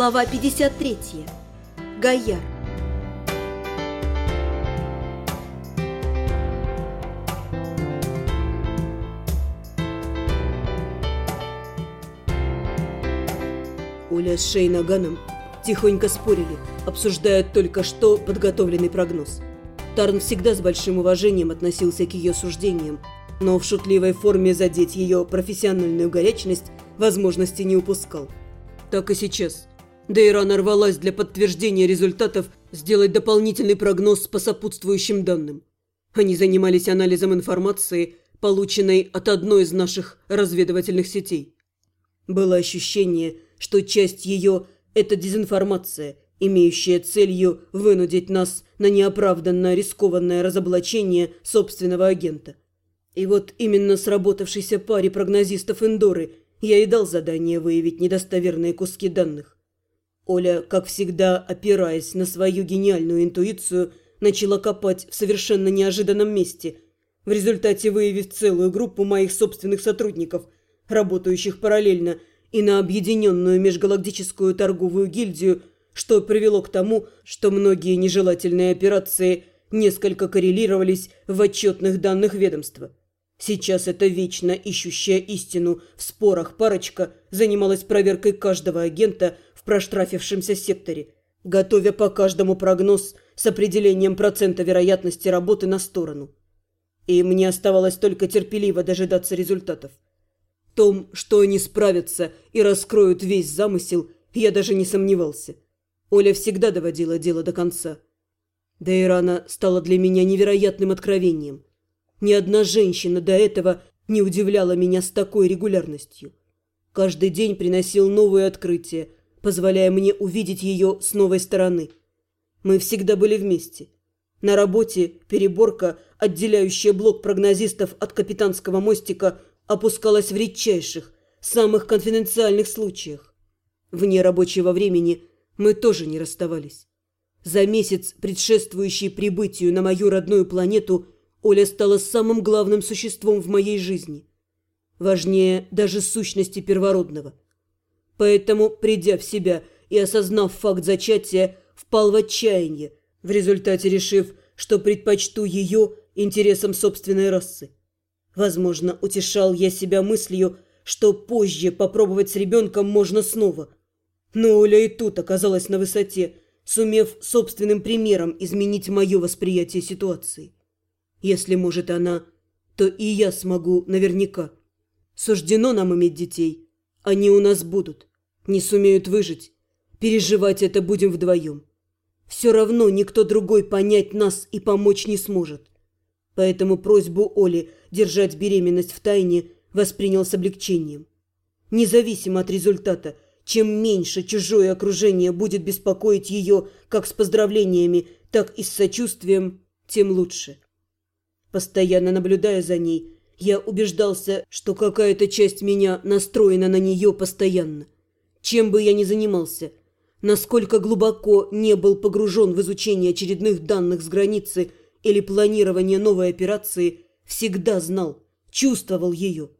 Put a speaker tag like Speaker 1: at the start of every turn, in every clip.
Speaker 1: Глава 53. Гаяр.
Speaker 2: Оля с Шейнаганом тихонько спорили, обсуждая только что подготовленный прогноз. Тарн всегда с большим уважением относился к ее суждениям, но в шутливой форме задеть ее профессиональную горячность возможности не упускал. Так и сейчас. Дейра нарвалась для подтверждения результатов сделать дополнительный прогноз по сопутствующим данным. Они занимались анализом информации, полученной от одной из наших разведывательных сетей. Было ощущение, что часть ее – это дезинформация, имеющая целью вынудить нас на неоправданно рискованное разоблачение собственного агента. И вот именно сработавшейся паре прогнозистов Эндоры я и дал задание выявить недостоверные куски данных. Оля, как всегда, опираясь на свою гениальную интуицию, начала копать в совершенно неожиданном месте, в результате выявив целую группу моих собственных сотрудников, работающих параллельно – и на объединенную межгалактическую торговую гильдию, что привело к тому, что многие нежелательные операции несколько коррелировались в отчетных данных ведомства. Сейчас эта вечно ищущая истину в спорах парочка занималась проверкой каждого агента проштрафившемся секторе, готовя по каждому прогноз с определением процента вероятности работы на сторону. И мне оставалось только терпеливо дожидаться результатов том, что они справятся и раскроют весь замысел, я даже не сомневался. Оля всегда доводила дело до конца. Да и рана стала для меня невероятным откровением. Ни одна женщина до этого не удивляла меня с такой регулярностью. Каждый день приносил новые открытия, позволяя мне увидеть ее с новой стороны. Мы всегда были вместе. На работе переборка, отделяющая блок прогнозистов от капитанского мостика – опускалась в редчайших, самых конфиденциальных случаях. Вне рабочего времени мы тоже не расставались. За месяц, предшествующий прибытию на мою родную планету, Оля стала самым главным существом в моей жизни. Важнее даже сущности первородного. Поэтому, придя в себя и осознав факт зачатия, впал в отчаяние, в результате решив, что предпочту ее интересам собственной расы. Возможно, утешал я себя мыслью, что позже попробовать с ребенком можно снова. Но Оля и тут оказалась на высоте, сумев собственным примером изменить мое восприятие ситуации. Если может она, то и я смогу наверняка. Суждено нам иметь детей. Они у нас будут. Не сумеют выжить. Переживать это будем вдвоем. Все равно никто другой понять нас и помочь не сможет. Поэтому просьбу Оли держать беременность в тайне воспринял с облегчением. Независимо от результата, чем меньше чужое окружение будет беспокоить ее как с поздравлениями, так и с сочувствием, тем лучше. Постоянно наблюдая за ней, я убеждался, что какая-то часть меня настроена на нее постоянно. Чем бы я ни занимался, насколько глубоко не был погружен в изучение очередных данных с границы – или планирование новой операции, всегда знал, чувствовал ее.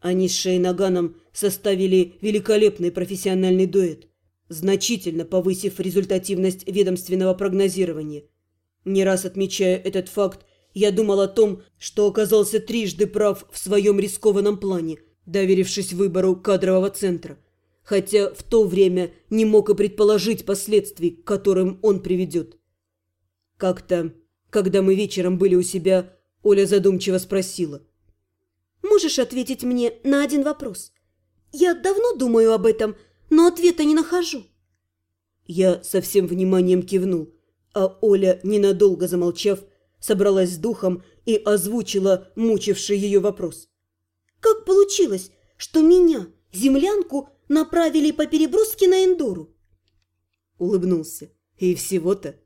Speaker 2: Они с Шейнаганом составили великолепный профессиональный дуэт, значительно повысив результативность ведомственного прогнозирования. Не раз отмечая этот факт, я думал о том, что оказался трижды прав в своем рискованном плане, доверившись выбору кадрового центра, хотя в то время не мог и предположить последствий, к которым он приведет. Как-то когда мы вечером были у себя, Оля задумчиво спросила.
Speaker 1: «Можешь ответить мне на один вопрос? Я давно думаю об этом, но ответа не нахожу».
Speaker 2: Я со всем вниманием кивнул, а Оля, ненадолго замолчав, собралась с духом и озвучила мучивший ее вопрос.
Speaker 1: «Как получилось, что меня, землянку, направили по переброске на Эндору?»
Speaker 2: Улыбнулся. «И всего-то?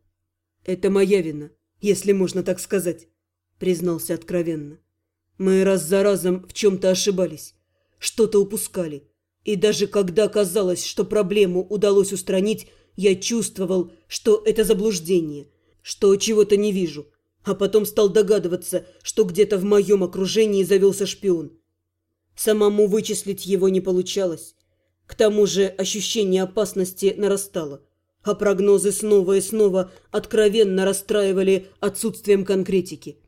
Speaker 2: Это моя вина если можно так сказать», — признался откровенно. «Мы раз за разом в чем-то ошибались, что-то упускали. И даже когда казалось, что проблему удалось устранить, я чувствовал, что это заблуждение, что чего-то не вижу, а потом стал догадываться, что где-то в моем окружении завелся шпион. Самому вычислить его не получалось. К тому же ощущение опасности нарастало, а прогнозы снова и снова откровенно расстраивали отсутствием конкретики.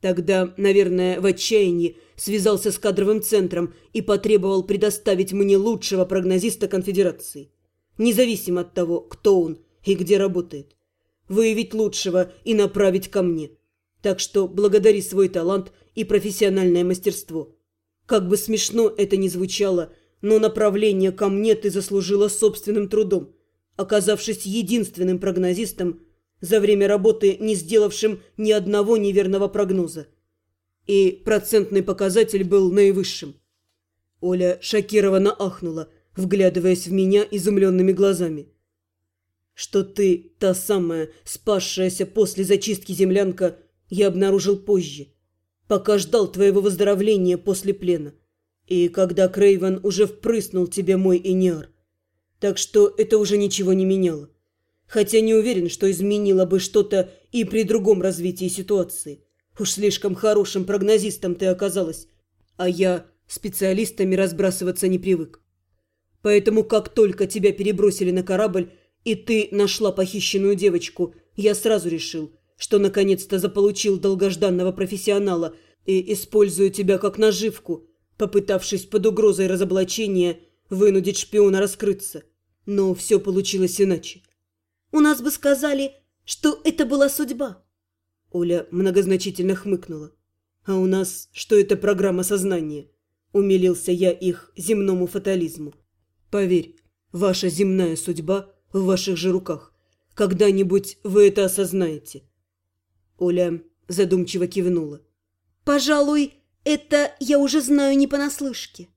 Speaker 2: Тогда, наверное, в отчаянии связался с кадровым центром и потребовал предоставить мне лучшего прогнозиста конфедерации, независимо от того, кто он и где работает. Выявить лучшего и направить ко мне. Так что благодари свой талант и профессиональное мастерство. Как бы смешно это ни звучало, но направление ко мне ты заслужила собственным трудом, оказавшись единственным прогнозистом, за время работы не сделавшим ни одного неверного прогноза. И процентный показатель был наивысшим. Оля шокированно ахнула, вглядываясь в меня изумленными глазами. Что ты, та самая, спасшаяся после зачистки землянка, я обнаружил позже, пока ждал твоего выздоровления после плена. И когда Крейвен уже впрыснул тебе мой Эниар. Так что это уже ничего не меняло хотя не уверен, что изменило бы что-то и при другом развитии ситуации. Уж слишком хорошим прогнозистом ты оказалась, а я специалистами разбрасываться не привык. Поэтому как только тебя перебросили на корабль, и ты нашла похищенную девочку, я сразу решил, что наконец-то заполучил долгожданного профессионала и использую тебя как наживку, попытавшись под угрозой разоблачения вынудить шпиона раскрыться. Но все получилось иначе.
Speaker 1: У нас бы сказали, что это была судьба.
Speaker 2: Оля многозначительно хмыкнула. А у нас что это программа сознания? Умилился я их земному фатализму. Поверь, ваша земная судьба в ваших же руках. Когда-нибудь вы это осознаете. Оля задумчиво кивнула.
Speaker 1: Пожалуй, это я уже знаю не понаслышке.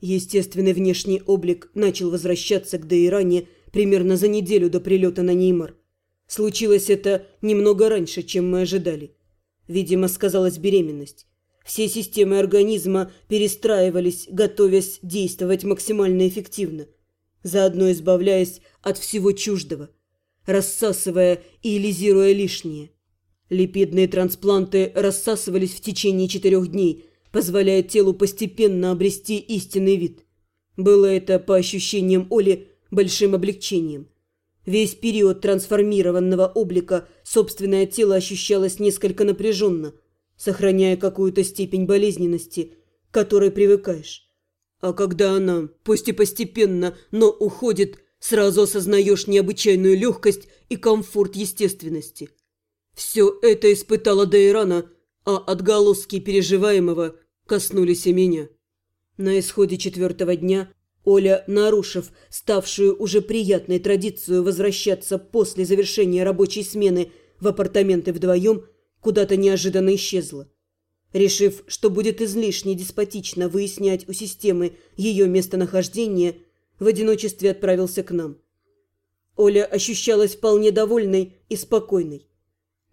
Speaker 2: Естественный внешний облик начал возвращаться к Дейране примерно за неделю до прилета на Неймар. Случилось это немного раньше, чем мы ожидали. Видимо, сказалась беременность. Все системы организма перестраивались, готовясь действовать максимально эффективно, заодно избавляясь от всего чуждого, рассасывая и элизируя лишнее. Липидные транспланты рассасывались в течение четырех дней – позволяя телу постепенно обрести истинный вид. Было это, по ощущениям Оли, большим облегчением. Весь период трансформированного облика собственное тело ощущалось несколько напряженно, сохраняя какую-то степень болезненности, к которой привыкаешь. А когда она, пусть и постепенно, но уходит, сразу осознаешь необычайную легкость и комфорт естественности. Все это испытала Дейрана, а отголоски переживаемого коснулись и меня. На исходе четвертого дня Оля, нарушив ставшую уже приятной традицию возвращаться после завершения рабочей смены в апартаменты вдвоем, куда-то неожиданно исчезла. Решив, что будет излишне деспотично выяснять у системы ее местонахождение, в одиночестве отправился к нам. Оля ощущалась вполне довольной и спокойной.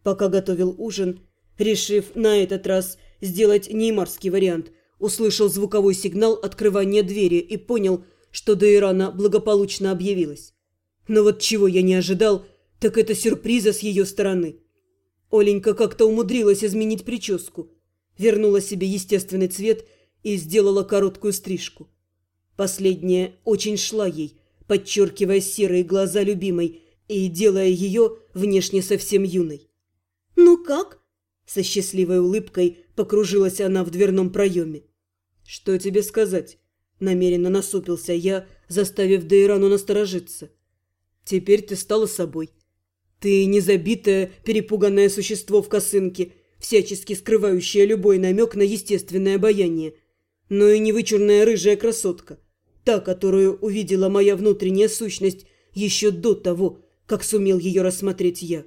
Speaker 2: Пока готовил ужин, решив на этот раз – сделать неймарский вариант, услышал звуковой сигнал открывания двери и понял, что Дейрана благополучно объявилась. Но вот чего я не ожидал, так это сюрприза с ее стороны. Оленька как-то умудрилась изменить прическу, вернула себе естественный цвет и сделала короткую стрижку. Последняя очень шла ей, подчеркивая серые глаза любимой и делая ее внешне совсем юной.
Speaker 1: «Ну как?»
Speaker 2: Со счастливой улыбкой Покружилась она в дверном проеме. «Что тебе сказать?» Намеренно насупился я, заставив Дейрану насторожиться. «Теперь ты стала собой. Ты не забитое, перепуганное существо в косынке, всячески скрывающее любой намек на естественное обаяние, но и не вычурная рыжая красотка, та, которую увидела моя внутренняя сущность еще до того, как сумел ее рассмотреть я.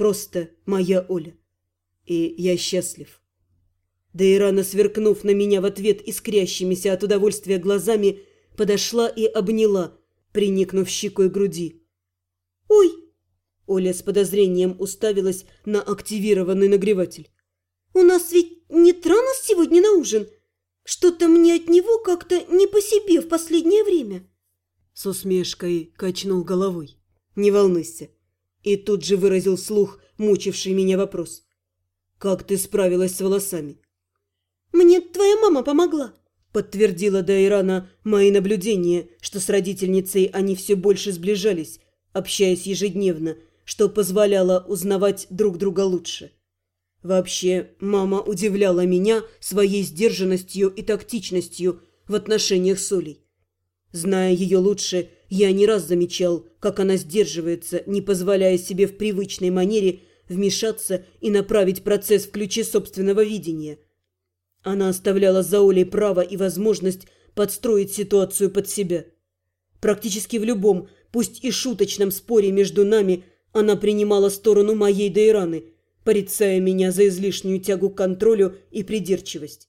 Speaker 2: Просто моя Оля. И я счастлив. Да и рано сверкнув на меня в ответ искрящимися от удовольствия глазами, подошла и обняла, приникнув щекой груди.
Speaker 1: «Ой!»
Speaker 2: Оля с подозрением уставилась на активированный нагреватель.
Speaker 1: «У нас ведь не транос сегодня на ужин. Что-то мне от него как-то не по себе в последнее время».
Speaker 2: С усмешкой качнул головой. «Не волнуйся». И тут же выразил слух, мучивший меня вопрос. «Как ты справилась с волосами?»
Speaker 1: Мне твоя мама помогла.
Speaker 2: Подтвердила Дайрана мои наблюдения, что с родительницей они все больше сближались, общаясь ежедневно, что позволяло узнавать друг друга лучше. Вообще, мама удивляла меня своей сдержанностью и тактичностью в отношениях с Олей. Зная ее лучше, я не раз замечал, как она сдерживается, не позволяя себе в привычной манере вмешаться и направить процесс в ключе собственного видения. Она оставляла за Олей право и возможность подстроить ситуацию под себя. Практически в любом, пусть и шуточном споре между нами, она принимала сторону моей Дейраны – порицая меня за излишнюю тягу к контролю и придирчивость.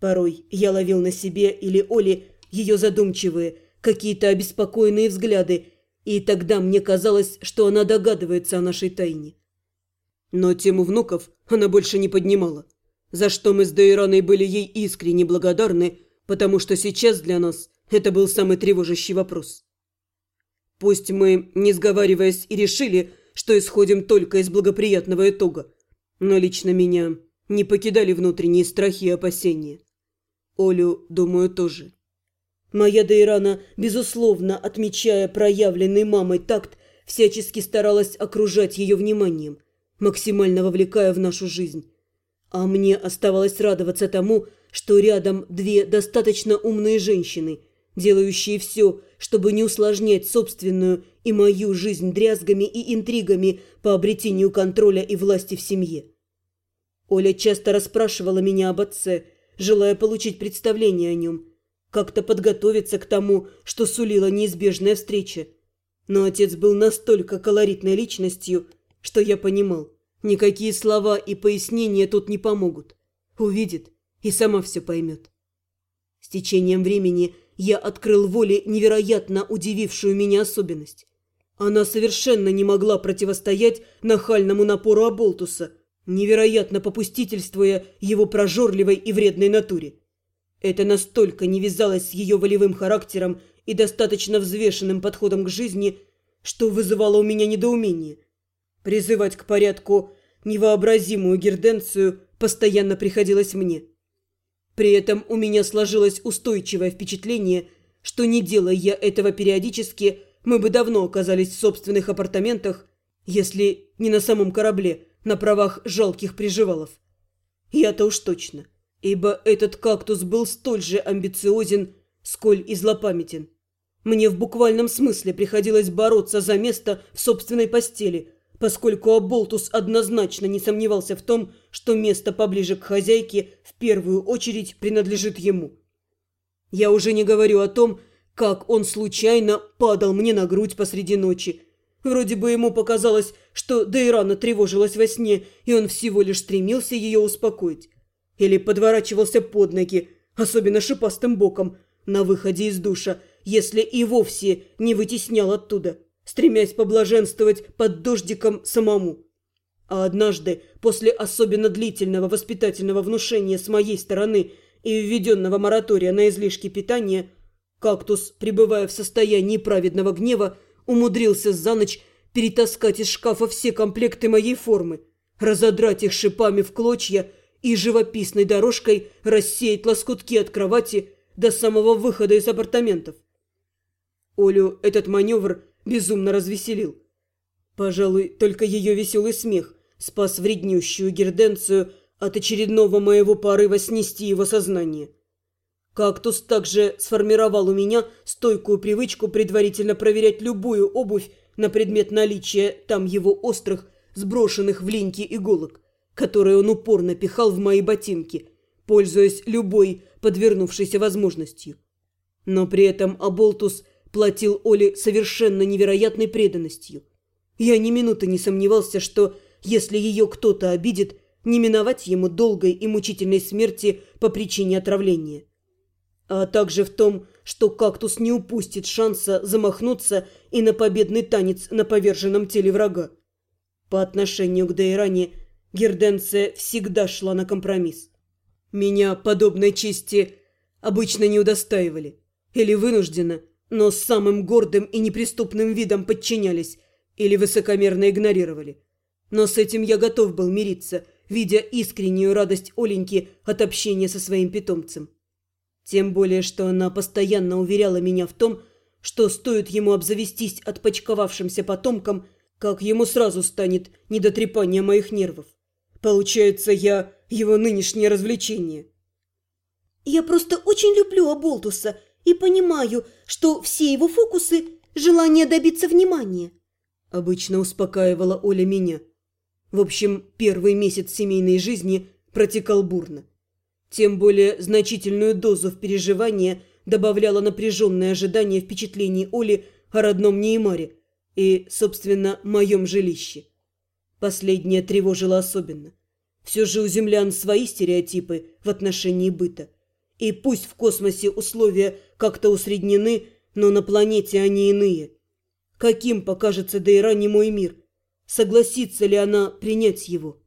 Speaker 2: Порой я ловил на себе или Оле ее задумчивые, какие-то обеспокоенные взгляды, и тогда мне казалось, что она догадывается о нашей тайне. Но тему внуков она больше не поднимала, за что мы с Дейраной были ей искренне благодарны, потому что сейчас для нас это был самый тревожащий вопрос. Пусть мы, не сговариваясь, и решили, что исходим только из благоприятного итога. Но лично меня не покидали внутренние страхи и опасения. Олю, думаю, тоже. Моя Дейрана, безусловно, отмечая проявленный мамой такт, всячески старалась окружать ее вниманием, максимально вовлекая в нашу жизнь. А мне оставалось радоваться тому, что рядом две достаточно умные женщины, делающие все, чтобы не усложнять собственную и мою жизнь дрязгами и интригами по обретению контроля и власти в семье. Оля часто расспрашивала меня об отце, желая получить представление о нем, как-то подготовиться к тому, что сулила неизбежная встреча. Но отец был настолько колоритной личностью, что я понимал, никакие слова и пояснения тут не помогут. Увидит и сама все поймет. С течением времени – я открыл воле невероятно удивившую меня особенность. Она совершенно не могла противостоять нахальному напору Аболтуса, невероятно попустительствуя его прожорливой и вредной натуре. Это настолько не вязалось с ее волевым характером и достаточно взвешенным подходом к жизни, что вызывало у меня недоумение. Призывать к порядку невообразимую герденцию постоянно приходилось мне. При этом у меня сложилось устойчивое впечатление, что не делая я этого периодически, мы бы давно оказались в собственных апартаментах, если не на самом корабле, на правах жалких приживалов. Я-то уж точно, ибо этот кактус был столь же амбициозен, сколь и злопамятен. Мне в буквальном смысле приходилось бороться за место в собственной постели – поскольку Аболтус однозначно не сомневался в том, что место поближе к хозяйке в первую очередь принадлежит ему. Я уже не говорю о том, как он случайно падал мне на грудь посреди ночи. Вроде бы ему показалось, что Дейрана тревожилась во сне, и он всего лишь стремился ее успокоить. Или подворачивался под ноги, особенно шипастым боком, на выходе из душа, если и вовсе не вытеснял оттуда стремясь поблаженствовать под дождиком самому. А однажды, после особенно длительного воспитательного внушения с моей стороны и введенного моратория на излишки питания, кактус, пребывая в состоянии праведного гнева, умудрился за ночь перетаскать из шкафа все комплекты моей формы, разодрать их шипами в клочья и живописной дорожкой рассеять лоскутки от кровати до самого выхода из апартаментов. Олю этот маневр безумно развеселил. Пожалуй, только ее веселый смех спас вреднющую герденцию от очередного моего порыва снести его сознание. Кактус также сформировал у меня стойкую привычку предварительно проверять любую обувь на предмет наличия там его острых, сброшенных в линьки иголок, которые он упорно пихал в мои ботинки, пользуясь любой подвернувшейся возможностью. Но при этом Аболтус – платил Оле совершенно невероятной преданностью. Я ни минуты не сомневался, что, если ее кто-то обидит, не миновать ему долгой и мучительной смерти по причине отравления. А также в том, что кактус не упустит шанса замахнуться и на победный танец на поверженном теле врага. По отношению к Дейране Герденция всегда шла на компромисс. Меня подобной чести обычно не удостаивали или вынужденно – но с самым гордым и неприступным видом подчинялись или высокомерно игнорировали. Но с этим я готов был мириться, видя искреннюю радость Оленьки от общения со своим питомцем. Тем более, что она постоянно уверяла меня в том, что стоит ему обзавестись отпочковавшимся потомком, как ему сразу станет недотрепание моих нервов. Получается, я его нынешнее развлечение.
Speaker 1: Я просто очень люблю Аболтуса и понимаю, что все его фокусы – желание добиться внимания.
Speaker 2: Обычно успокаивала Оля меня. В общем, первый месяц семейной жизни протекал бурно. Тем более значительную дозу в переживание добавляло напряженное ожидание впечатлений Оли о родном Неймаре и, собственно, моем жилище. Последнее тревожило особенно. Все же у землян свои стереотипы в отношении быта. И пусть в космосе условия как-то усреднены, но на планете они иные. Каким покажется Дейра не мой мир? Согласится ли она принять его?